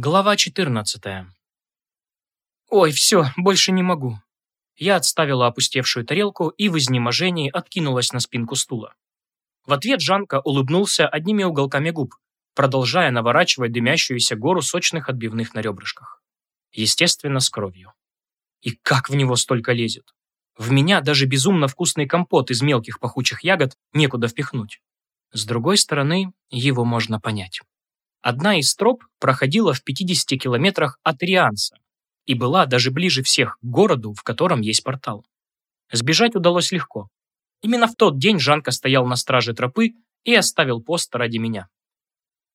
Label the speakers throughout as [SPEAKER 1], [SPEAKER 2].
[SPEAKER 1] Глава 14. Ой, все, больше не могу. Я отставила опустевшую тарелку и в изнеможении откинулась на спинку стула. В ответ Жанка улыбнулся одними уголками губ, продолжая наворачивать дымящуюся гору сочных отбивных на ребрышках. Естественно, с кровью. И как в него столько лезет? В меня даже безумно вкусный компот из мелких пахучих ягод некуда впихнуть. С другой стороны, его можно понять. Одна из троп проходила в 50 километрах от Рианса и была даже ближе всех к городу, в котором есть портал. Сбежать удалось легко. Именно в тот день Жанка стоял на страже тропы и оставил пост ради меня.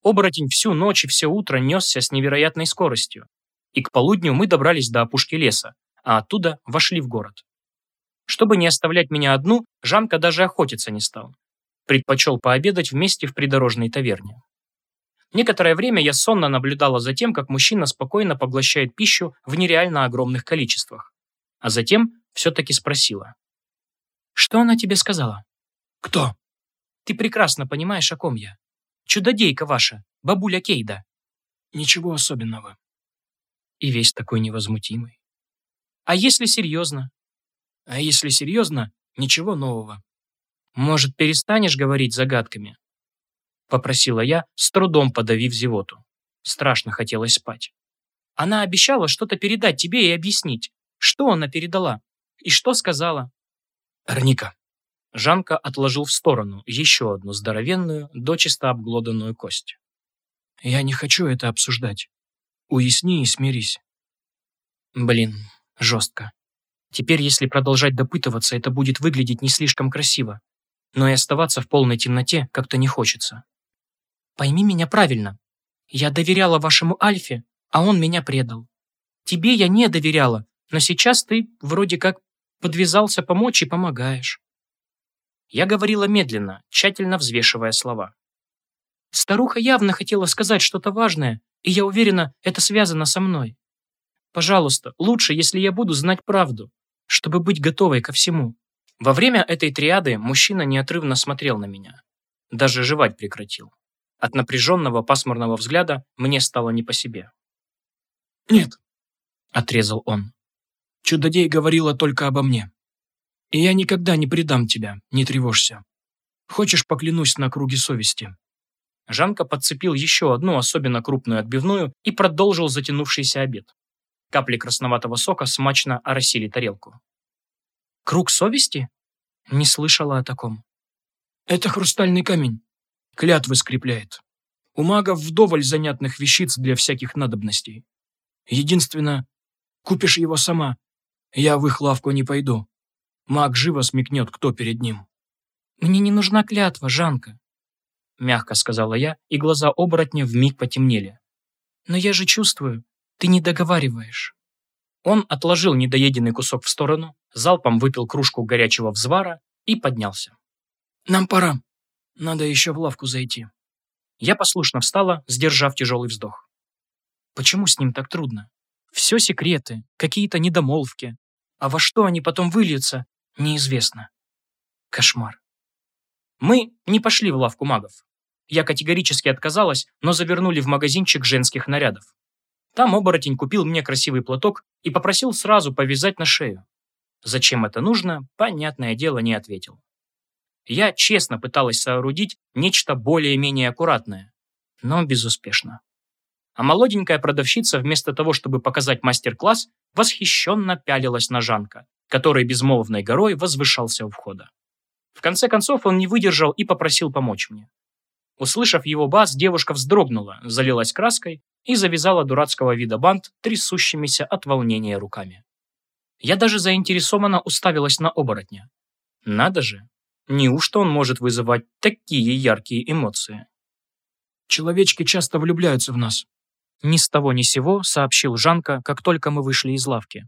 [SPEAKER 1] Оборотень всю ночь и все утро несся с невероятной скоростью, и к полудню мы добрались до опушки леса, а оттуда вошли в город. Чтобы не оставлять меня одну, Жанка даже охотиться не стал. Предпочел пообедать вместе в придорожной таверне. Некоторое время я сонно наблюдала за тем, как мужчина спокойно поглощает пищу в нереально огромных количествах. А затем все-таки спросила. «Что она тебе сказала?»
[SPEAKER 2] «Кто?»
[SPEAKER 1] «Ты прекрасно понимаешь, о ком я. Чудодейка ваша, бабуля Кейда».
[SPEAKER 2] «Ничего особенного».
[SPEAKER 1] И весь такой невозмутимый. «А если серьезно?»
[SPEAKER 2] «А если серьезно, ничего нового».
[SPEAKER 1] «Может, перестанешь говорить загадками?» Попросила я, с трудом подавив зевоту. Страшно хотелось спать. Она обещала что-то передать тебе и объяснить. Что она передала? И что сказала?
[SPEAKER 2] Арника.
[SPEAKER 1] Жанка отложил в сторону еще одну здоровенную, дочисто обглоданную кость.
[SPEAKER 2] Я не хочу это обсуждать. Уясни и смирись.
[SPEAKER 1] Блин, жестко. Теперь, если продолжать допытываться, это будет выглядеть не слишком красиво. Но и оставаться в полной темноте как-то не хочется. Пойми меня правильно. Я доверяла вашему Альфе, а он меня предал. Тебе я не доверяла, но сейчас ты вроде как подвязался помочь и помогаешь. Я говорила медленно, тщательно взвешивая слова. Старуха явно хотела сказать что-то важное, и я уверена, это связано со мной. Пожалуйста, лучше, если я буду знать правду, чтобы быть готовой ко всему. Во время этой триады мужчина неотрывно смотрел на меня. Даже жевать прекратил. От напряженного пасмурного взгляда мне стало не по себе.
[SPEAKER 2] «Нет», —
[SPEAKER 1] отрезал он.
[SPEAKER 2] «Чудодей говорила только обо мне. И я никогда не предам тебя, не тревожься. Хочешь, поклянусь на круге совести?»
[SPEAKER 1] Жанка подцепил еще одну особенно крупную отбивную и продолжил затянувшийся обед. Капли красноватого сока смачно оросили тарелку. «Круг совести?» Не слышала о таком.
[SPEAKER 2] «Это хрустальный камень клятвы скрепляет. У магов вдоволь занятных вещиц для всяких надобностей. Единственно, купишь его сама. Я в их лавку не пойду. Маг живо смекнет, кто перед ним.
[SPEAKER 1] «Мне не нужна клятва, Жанка», — мягко сказала я, и глаза оборотня вмиг потемнели. «Но я же чувствую, ты не договариваешь». Он отложил недоеденный кусок в сторону, залпом выпил кружку горячего взвара и поднялся.
[SPEAKER 2] «Нам пора», надо еще в лавку зайти.
[SPEAKER 1] Я послушно встала, сдержав тяжелый вздох. Почему с ним так трудно? Все секреты, какие-то недомолвки. А во что они потом выльются, неизвестно. Кошмар. Мы не пошли в лавку магов. Я категорически отказалась, но завернули в магазинчик женских нарядов. Там оборотень купил мне красивый платок и попросил сразу повязать на шею. Зачем это нужно, понятное дело, не ответил. Я честно пыталась соорудить нечто более-менее аккуратное, но безуспешно. А молоденькая продавщица, вместо того, чтобы показать мастер-класс, восхищенно пялилась на Жанка, который безмолвной горой возвышался у входа. В конце концов он не выдержал и попросил помочь мне. Услышав его бас, девушка вздрогнула, залилась краской и завязала дурацкого вида бант трясущимися от волнения руками. Я даже заинтересованно уставилась на оборотня. Надо же, Неужто он может вызывать такие яркие эмоции?
[SPEAKER 2] Человечки часто влюбляются в нас.
[SPEAKER 1] Ни с того ни сего сообщил Жанка, как только мы вышли из лавки.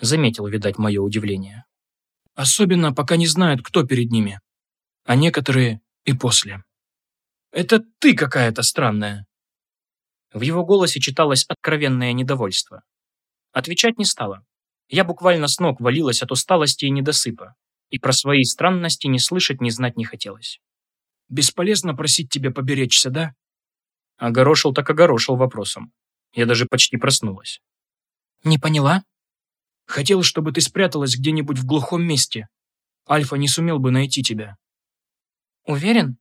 [SPEAKER 1] Заметил, видать, мое удивление.
[SPEAKER 2] Особенно, пока не знают, кто перед ними. А некоторые и после. Это ты какая-то странная.
[SPEAKER 1] В его голосе читалось откровенное недовольство. Отвечать не стала. Я буквально с ног валилась от усталости и недосыпа и про свои странности не слышать, ни знать не хотелось.
[SPEAKER 2] «Бесполезно просить тебя поберечься, да?»
[SPEAKER 1] Огорошил так огорошил вопросом. Я даже почти проснулась.
[SPEAKER 2] «Не поняла?» «Хотел, чтобы ты спряталась где-нибудь в глухом месте. Альфа не сумел бы найти тебя».
[SPEAKER 1] «Уверен?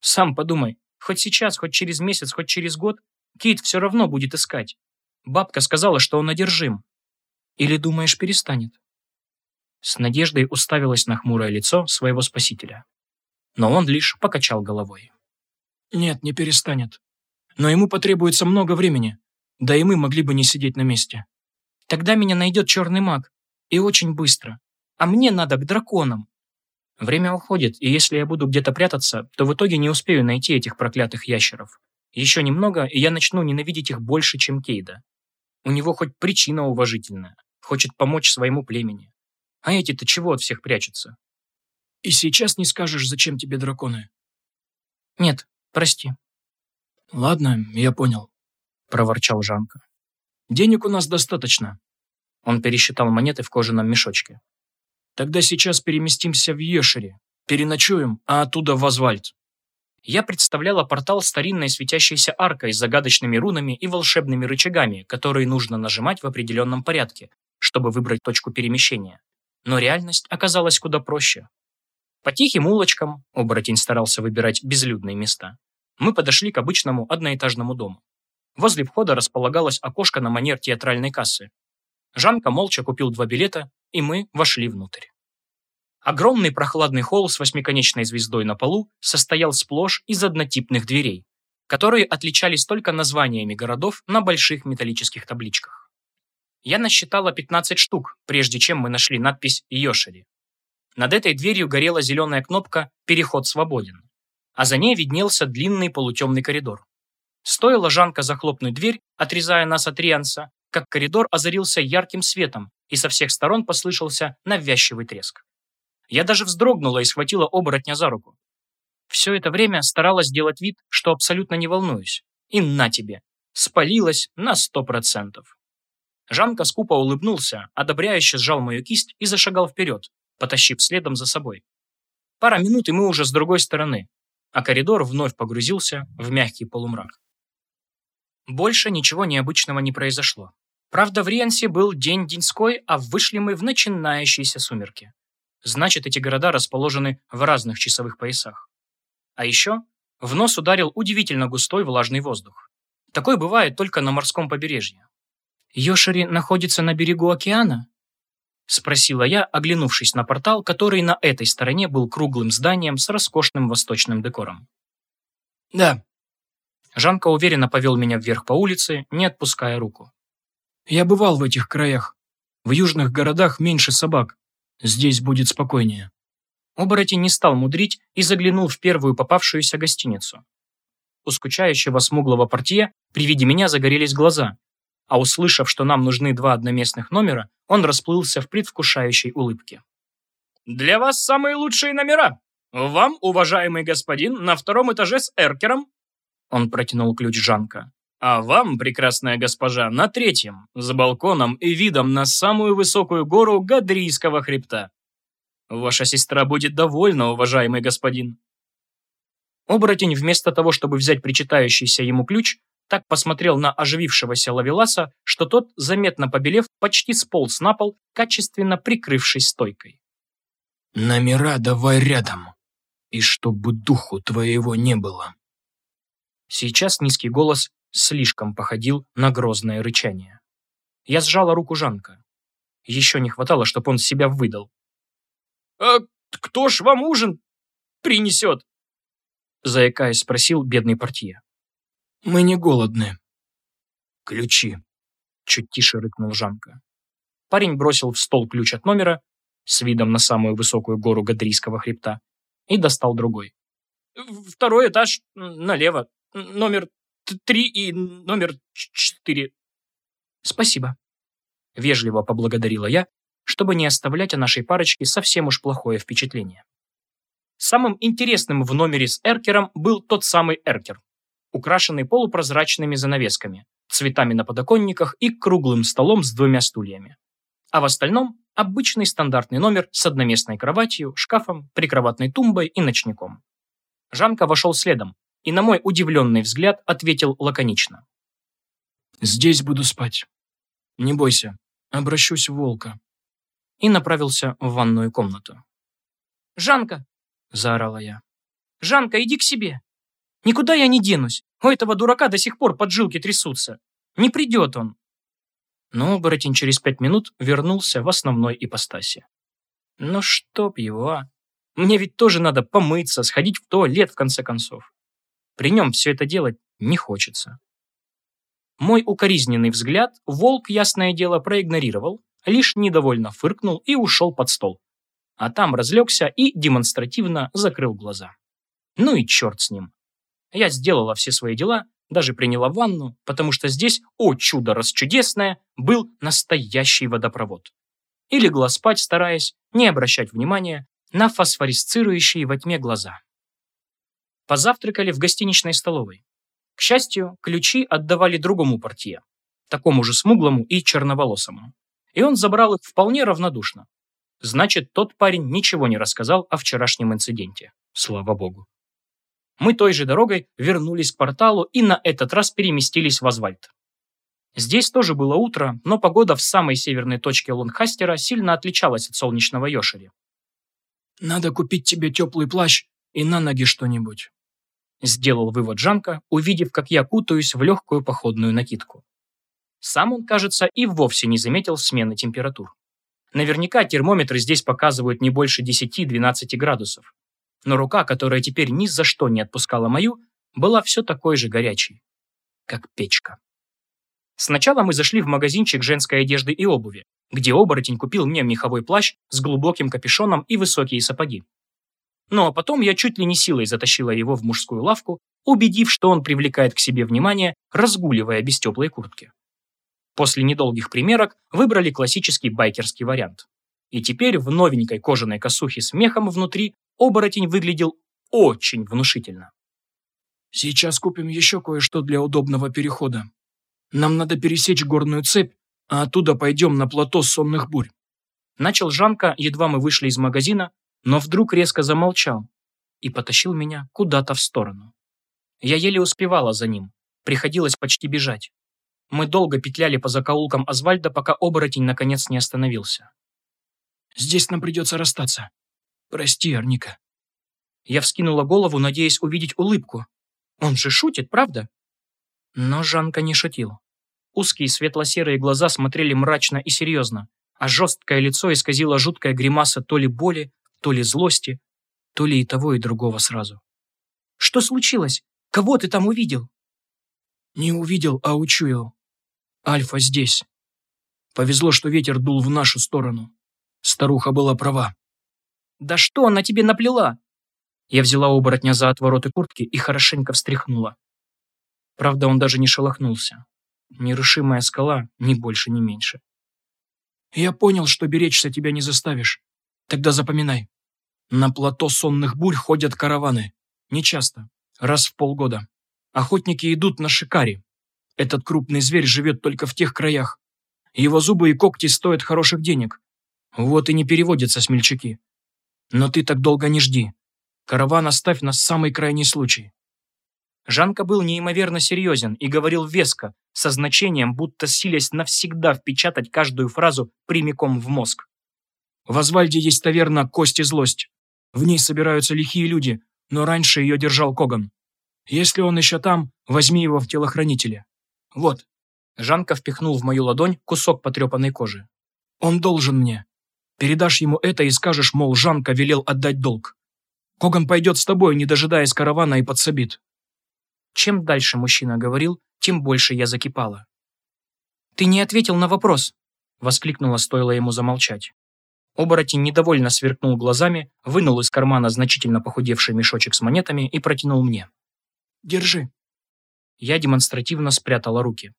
[SPEAKER 1] Сам подумай. Хоть сейчас, хоть через месяц, хоть через год, Кейт все равно будет искать. Бабка сказала, что он одержим. Или думаешь, перестанет?» С надеждой уставилась на хмурое лицо своего спасителя. Но он лишь покачал головой.
[SPEAKER 2] «Нет, не перестанет. Но ему потребуется много времени. Да и мы могли бы не сидеть на месте. Тогда меня найдет черный маг. И очень быстро. А мне надо к драконам.
[SPEAKER 1] Время уходит, и если я буду где-то прятаться, то в итоге не успею найти этих проклятых ящеров. Еще немного, и я начну ненавидеть их больше, чем Кейда. У него хоть причина уважительная. Хочет помочь своему племени. А эти-то чего от всех прячутся?
[SPEAKER 2] И сейчас не скажешь, зачем тебе драконы?
[SPEAKER 1] Нет, прости.
[SPEAKER 2] Ладно, я понял, проворчал Жанка. Денег у нас достаточно.
[SPEAKER 1] Он пересчитал монеты в кожаном мешочке.
[SPEAKER 2] Тогда сейчас переместимся в Ешере, переночуем, а оттуда в Азвальд.
[SPEAKER 1] Я представляла портал старинной светящейся аркой с загадочными рунами и волшебными рычагами, которые нужно нажимать в определенном порядке, чтобы выбрать точку перемещения. Но реальность оказалась куда проще. По тихим улочкам, оборотень старался выбирать безлюдные места, мы подошли к обычному одноэтажному дому. Возле входа располагалось окошко на манер театральной кассы. Жанка молча купил два билета, и мы вошли внутрь. Огромный прохладный холл с восьмиконечной звездой на полу состоял сплошь из однотипных дверей, которые отличались только названиями городов на больших металлических табличках. Я насчитала 15 штук, прежде чем мы нашли надпись «Йошери». Над этой дверью горела зеленая кнопка «Переход свободен», а за ней виднелся длинный полутемный коридор. Стоило Жанка захлопнуть дверь, отрезая нас от Рианса, как коридор озарился ярким светом, и со всех сторон послышался навязчивый треск. Я даже вздрогнула и схватила оборотня за руку. Все это время старалась делать вид, что абсолютно не волнуюсь. И на тебе. Спалилась на сто процентов. Жанка скупо улыбнулся, одобряюще сжал мою кисть и зашагал вперед, потащив следом за собой. Пара минут, и мы уже с другой стороны, а коридор вновь погрузился в мягкий полумрак. Больше ничего необычного не произошло. Правда, в Риенсе был день деньской, а вышли мы в начинающиеся сумерки. Значит, эти города расположены в разных часовых поясах. А еще в нос ударил удивительно густой влажный воздух. Такой бывает только на морском побережье. «Йошери находится на берегу океана?» — спросила я, оглянувшись на портал, который на этой стороне был круглым зданием с роскошным восточным декором.
[SPEAKER 2] «Да».
[SPEAKER 1] Жанка уверенно повел меня вверх по улице, не отпуская руку.
[SPEAKER 2] «Я бывал в этих краях. В южных городах меньше собак. Здесь будет спокойнее».
[SPEAKER 1] Оборотень не стал мудрить и заглянул в первую попавшуюся гостиницу. У скучающего смуглого портье при виде меня загорелись глаза, а услышав, что нам нужны два одноместных номера, он расплылся в предвкушающей улыбке. «Для вас самые лучшие номера! Вам, уважаемый господин, на втором этаже с эркером!» Он протянул ключ Жанка. «А вам, прекрасная госпожа, на третьем, с балконом и видом на самую высокую гору Гадрийского хребта. Ваша сестра будет довольна, уважаемый господин». Оборотень, вместо того, чтобы взять причитающийся ему ключ, так посмотрел на оживившегося Лавеласа, что тот, заметно побелев, почти сполз на пол, качественно прикрывшись стойкой.
[SPEAKER 2] «Номера давай рядом, и чтобы духу твоего не было».
[SPEAKER 1] Сейчас низкий голос слишком походил на грозное рычание. Я сжала руку Жанка. Еще не хватало, чтобы он себя выдал. «А кто ж вам ужин принесет?» Заикаясь, спросил бедный портье.
[SPEAKER 2] Мы не голодны.
[SPEAKER 1] Ключи. Чуть тише рыкнул Жанка. Парень бросил в стол ключ от номера с видом на самую высокую гору Гадрийского хребта и достал другой. Второй этаж налево. Номер три и номер четыре. Спасибо. Вежливо поблагодарила я, чтобы не оставлять о нашей парочке совсем уж плохое впечатление. Самым интересным в номере с Эркером был тот самый Эркер, украшенный полупрозрачными занавесками, цветами на подоконниках и круглым столом с двумя стульями. А в остальном обычный стандартный номер с одноместной кроватью, шкафом, прикроватной тумбой и ночником. Жанка вошел следом и, на мой удивленный взгляд, ответил лаконично.
[SPEAKER 2] Здесь буду спать. Не бойся, обращусь в волка.
[SPEAKER 1] И направился в ванную комнату. «Жанка!» – заорала я. «Жанка, иди к себе! Никуда я не денусь. У этого дурака до сих пор поджилки трясутся. Не придет он!» Но оборотень через пять минут вернулся в основной ипостаси. Ну чтоб его! Мне ведь тоже надо помыться, сходить в туалет, в конце концов. При нем все это делать не хочется. Мой укоризненный взгляд волк, ясное дело, проигнорировал, лишь недовольно фыркнул и ушел под стол. А там разлегся и демонстративно закрыл глаза. Ну и черт с ним. Я сделала все свои дела, даже приняла ванну, потому что здесь, о чудо расчудесное, был настоящий водопровод. И легла спать, стараясь не обращать внимания на фосфорисцирующие во тьме глаза. Позавтракали в гостиничной столовой. К счастью, ключи отдавали другому портье, такому же смуглому и черноволосому. И он забрал их вполне равнодушно. Значит, тот парень ничего не рассказал о вчерашнем инциденте. Слава богу. Мы той же дорогой вернулись к порталу и на этот раз переместились в Азвальд. Здесь тоже было утро, но погода в самой северной точке Лунхастера сильно отличалась от солнечного Йошери.
[SPEAKER 2] «Надо купить тебе теплый плащ и на ноги что-нибудь», сделал вывод Жанка, увидев, как я кутаюсь в легкую походную накидку. Сам он, кажется, и вовсе не заметил смены температур. Наверняка термометры здесь показывают не больше 10-12 градусов. Но рука, которая теперь ни за что не отпускала мою, была все такой же горячей, как печка. Сначала мы зашли в магазинчик женской одежды и обуви, где оборотень купил мне меховой плащ с глубоким капюшоном и высокие сапоги. Ну а потом я чуть ли не силой затащила его в мужскую лавку, убедив, что он привлекает к себе внимание, разгуливая без теплой куртки. После недолгих примерок выбрали классический байкерский вариант. И теперь в новенькой кожаной косухе с мехом внутри оборотень выглядел очень внушительно. «Сейчас купим еще кое-что для удобного перехода», нам надо пересечь горную цепь, а оттуда пойдем на плато сонных бурь.
[SPEAKER 1] Начал Жанка, едва мы вышли из магазина, но вдруг резко замолчал и потащил меня куда-то в сторону. Я еле успевала за ним, приходилось почти бежать. Мы долго петляли по закоулкам Азвальда, пока оборотень наконец не остановился.
[SPEAKER 2] «Здесь нам придется расстаться. Прости, Арника».
[SPEAKER 1] Я вскинула голову, надеясь увидеть улыбку. Он же шутит, правда? Но Жанка не шутил. Узкие светло-серые глаза смотрели мрачно и серьезно, а жесткое лицо исказило жуткая гримаса то ли боли, то ли злости, то ли и того, и другого сразу. «Что случилось? Кого ты там увидел?»
[SPEAKER 2] «Не увидел, а учуял. Альфа здесь. Повезло, что ветер дул в нашу сторону. Старуха была права».
[SPEAKER 1] «Да что она тебе наплела?» Я взяла оборотня за отвороты куртки и хорошенько встряхнула. Правда, он даже не шелохнулся. Нерушимая скала, ни больше, ни меньше.
[SPEAKER 2] «Я понял, что беречься тебя не заставишь. Тогда запоминай. На плато сонных бурь ходят караваны. Нечасто, раз в полгода. Охотники идут на шикари. Этот крупный зверь живет только в тех краях. Его зубы и когти стоят хороших денег. Вот и не переводятся смельчаки. Но ты так долго не жди. Караван оставь на самый крайний случай.
[SPEAKER 1] Жанка был неимоверно серьезен и говорил веско, со значением, будто силясь навсегда впечатать каждую фразу прямиком в мозг.
[SPEAKER 2] В Азвальде есть таверна «Кость и злость». В ней собираются лихие люди, но раньше ее держал Коган. Если он еще там, возьми его в телохранителя. Вот.
[SPEAKER 1] Жанка впихнул в мою ладонь кусок потрепанной кожи.
[SPEAKER 2] Он должен мне. Передашь ему это и скажешь, мол, Жанка велел отдать долг. Коган пойдет с тобой, не дожидаясь каравана, и подсобит.
[SPEAKER 1] Чем дальше мужчина говорил, тем больше я закипала. «Ты не ответил на вопрос!» — воскликнула, стоило ему замолчать. Оборотень недовольно сверкнул глазами, вынул из кармана значительно похудевший мешочек с монетами и протянул мне.
[SPEAKER 2] «Держи».
[SPEAKER 1] Я демонстративно спрятала руки.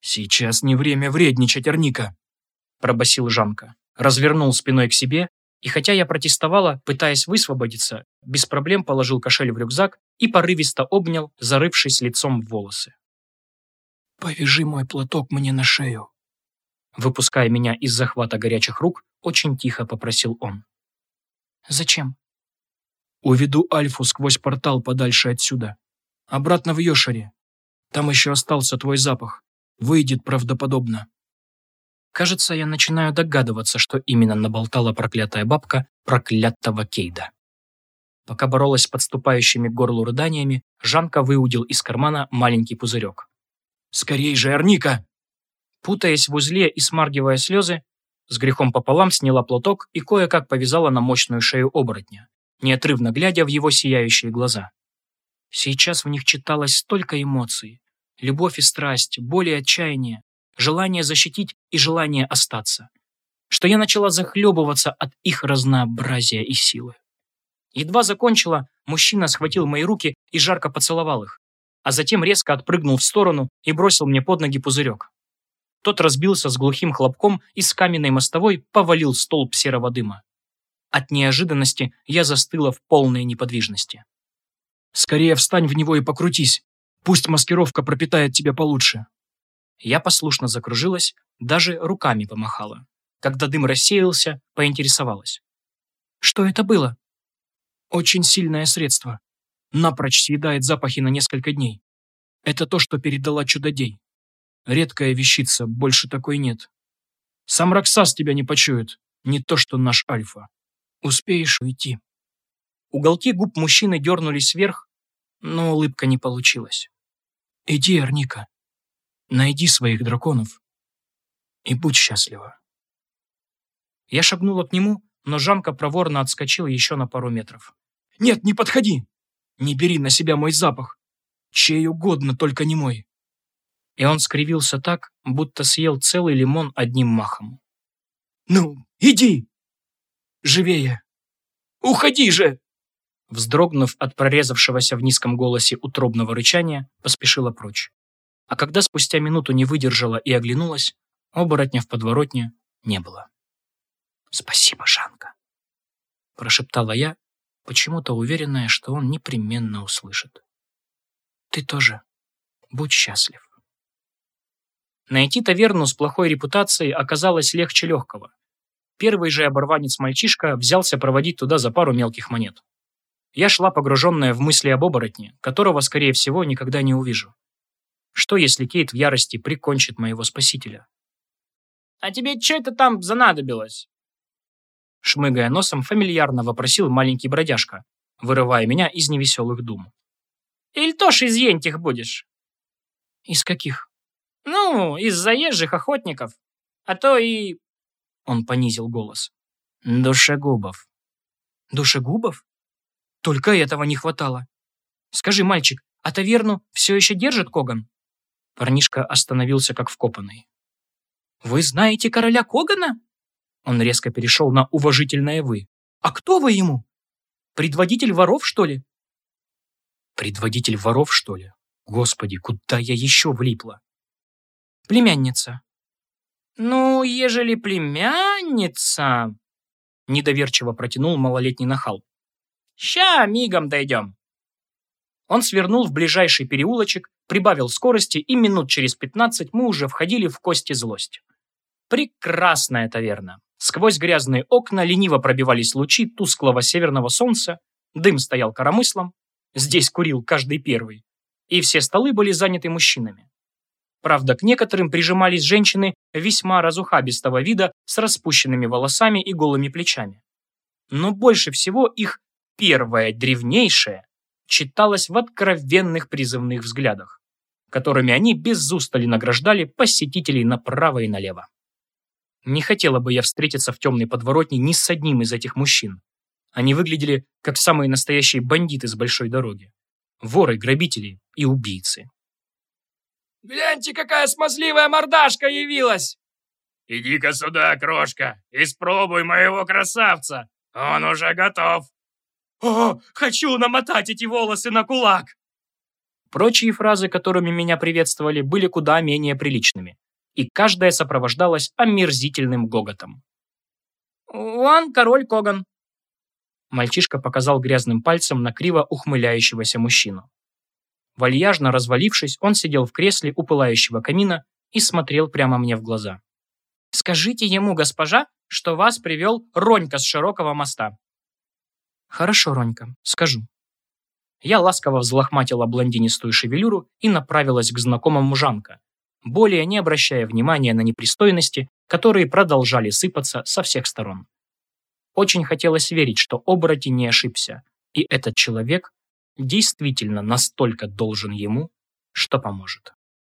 [SPEAKER 2] «Сейчас не время вредничать, Арника», — пробасил Жанка. Развернул спиной к себе и хотя я протестовала, пытаясь высвободиться, без проблем положил кошель в рюкзак и порывисто обнял, зарывшись лицом в волосы. «Повяжи мой платок мне на шею», выпуская меня из захвата горячих рук, очень тихо попросил он.
[SPEAKER 1] «Зачем?»
[SPEAKER 2] «Уведу Альфу сквозь портал подальше отсюда. Обратно в Йошаре. Там еще остался твой запах. Выйдет правдоподобно.
[SPEAKER 1] Кажется, я начинаю догадываться, что именно наболтала проклятая бабка проклятого Кейда. Пока боролась с подступающими к горлу рыданиями, Жанка выудил из кармана маленький пузырек.
[SPEAKER 2] «Скорей же, Арника!»
[SPEAKER 1] Путаясь в узле и смаргивая слезы, с грехом пополам сняла платок и кое-как повязала на мощную шею оборотня, неотрывно глядя в его сияющие глаза. Сейчас в них читалось столько эмоций. Любовь и страсть, боль и отчаяние, желание защитить и желание остаться, что я начала захлебываться от их разнообразия и силы. Едва закончила, мужчина схватил мои руки и жарко поцеловал их, а затем резко отпрыгнул в сторону и бросил мне под ноги пузырек. Тот разбился с глухим хлопком и с каменной мостовой повалил столб серого дыма. От неожиданности я застыла в полной неподвижности.
[SPEAKER 2] «Скорее встань в него и покрутись. Пусть маскировка пропитает тебя получше».
[SPEAKER 1] Я послушно закружилась, даже руками помахала. Когда дым рассеялся, поинтересовалась. «Что это было?»
[SPEAKER 2] «Очень сильное средство. Напрочь съедает запахи на несколько дней. Это то, что передала чудодей. Редкая вещица, больше такой нет. Сам Роксас тебя не почует, не то что наш Альфа. Успеешь уйти».
[SPEAKER 1] Уголки губ мужчины дернулись вверх, но улыбка не получилась.
[SPEAKER 2] «Иди, Арника, найди своих драконов и будь счастлива».
[SPEAKER 1] Я шагнула к нему, но Жанка проворно отскочил еще на пару метров.
[SPEAKER 2] «Нет, не подходи! Не бери на себя мой запах! Чей угодно, только не мой!»
[SPEAKER 1] И он скривился так, будто съел целый лимон одним махом.
[SPEAKER 2] «Ну, иди! Живее! Уходи же!»
[SPEAKER 1] Вздрогнув от прорезавшегося в низком голосе утробного рычания, поспешила прочь. А когда спустя минуту не выдержала и оглянулась, оборотня в подворотне не было. «Спасибо, Жанка», — прошептала я, почему-то уверенная, что он непременно услышит. «Ты тоже будь счастлив». Найти таверну с плохой репутацией оказалось легче легкого. Первый же оборванец-мальчишка взялся проводить туда за пару мелких монет. Я шла погруженная в мысли об оборотне, которого, скорее всего, никогда не увижу. Что, если Кейт в ярости прикончит моего спасителя? «А тебе что это там занадобилось?» Шмыгая носом, фамильярно вопросил маленький бродяжка, вырывая меня из невеселых дум. «Иль тоже из ентих будешь?» «Из каких?» «Ну, из заезжих охотников. А то и...» Он понизил голос. «Душегубов». «Душегубов? Только этого не хватало. Скажи, мальчик, а таверну все еще держит Коган?» Парнишка остановился как вкопанный. «Вы знаете короля Когана?» Он резко перешел на уважительное «вы». «А кто вы ему? Предводитель воров, что ли?» «Предводитель воров, что ли? Господи, куда я еще влипла?» «Племянница». «Ну, ежели племянница...» Недоверчиво протянул малолетний нахал. «Ща мигом дойдем». Он свернул в ближайший переулочек, прибавил скорости, и минут через пятнадцать мы уже входили в кости злость. Прекрасная таверна. Сквозь грязные окна лениво пробивались лучи тусклого северного солнца, дым стоял коромыслом, здесь курил каждый первый, и все столы были заняты мужчинами. Правда, к некоторым прижимались женщины весьма разухабистого вида с распущенными волосами и голыми плечами. Но больше всего их первое древнейшее читалось в откровенных призывных взглядах, которыми они без устали награждали посетителей направо и налево. Не хотела бы я встретиться в темной подворотне ни с одним из этих мужчин. Они выглядели как самые настоящие бандиты с большой дороги. Воры, грабители и убийцы.
[SPEAKER 2] «Гляньте, какая смазливая мордашка явилась!»
[SPEAKER 3] «Иди-ка сюда, крошка, испробуй моего красавца! Он уже готов!»
[SPEAKER 1] «О, хочу намотать эти волосы на кулак!» Прочие фразы, которыми меня приветствовали, были куда менее приличными и каждая сопровождалась омерзительным гоготом. «Вон король Коган!» Мальчишка показал грязным пальцем на криво ухмыляющегося мужчину. Вальяжно развалившись, он сидел в кресле у пылающего камина и смотрел прямо мне в глаза. «Скажите ему, госпожа, что вас привел Ронька с широкого моста». «Хорошо, Ронька, скажу». Я ласково взлохматила блондинистую шевелюру и направилась к знакомому Жанка, более не обращая внимания на непристойности, которые продолжали сыпаться со всех сторон. Очень хотелось верить, что оборотень не ошибся, и этот человек действительно настолько должен ему, что поможет.